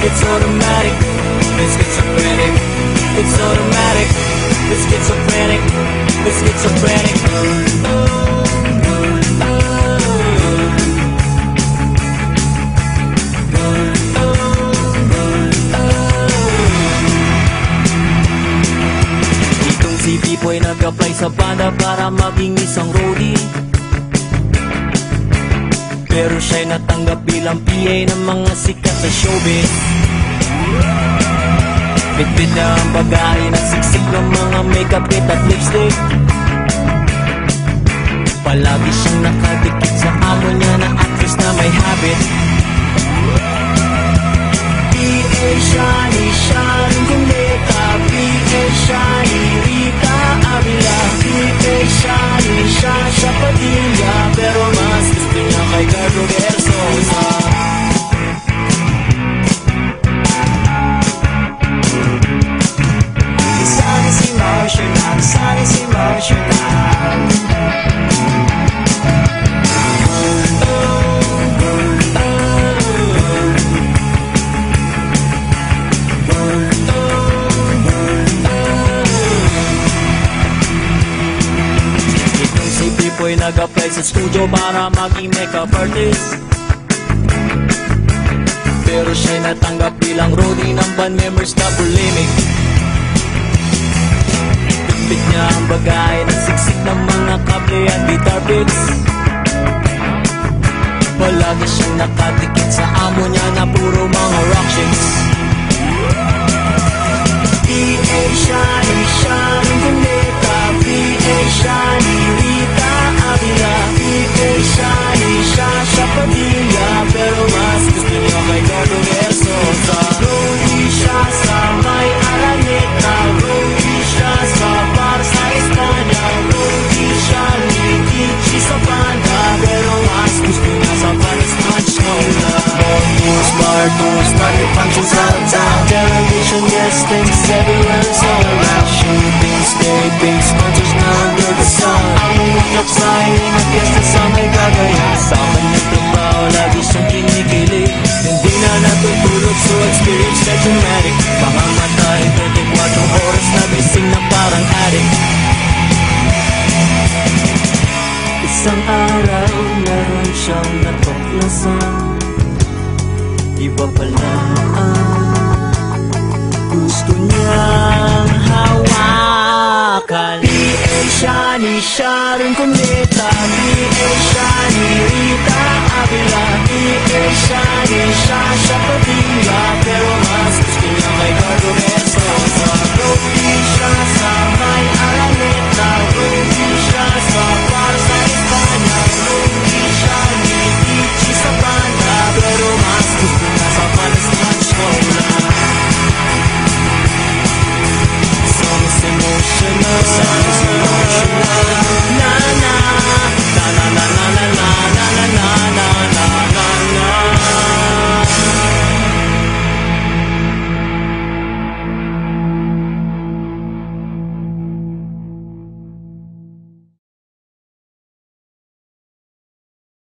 It's automatic. It's schizophrenic. It's automatic. It's schizophrenic. It's schizophrenic. Itong si Pipoy nagka-apply sa banda para maging isang roadie Pero siya'y natanggap bilang PA ng mga sikat sa showbiz. Bitbit na ang bagahe ng siksik ng mga makeup kit at lipstick nag-apply sa studio para maging makeup artist. Pero siya'y natanggap bilang roadie ng band members na polemic Bitbit niya ang bagay na siksik ng mga kable at guitar picks Palagi siyang nakatikit sa amo niya na puro mga rock chicks Tani Pancho Salsa Television guestings everywhere it's all around Shooting, tapings, sponsors na under the sun Ang umukap sa hiling at fiesta sa may gagayan Sa kanyang trabaho, lagi siyang kinikilig Hindi na natutulog, so experience na dramatic Makamatay, 34 oras na gising na parang addict Isang araw, Iba pala. Ang gusto niyang hawakan. PA siya ni Sharon Cuneta. Siya ni Rita Avila. Siya ni Shasha Padilla Sunshine.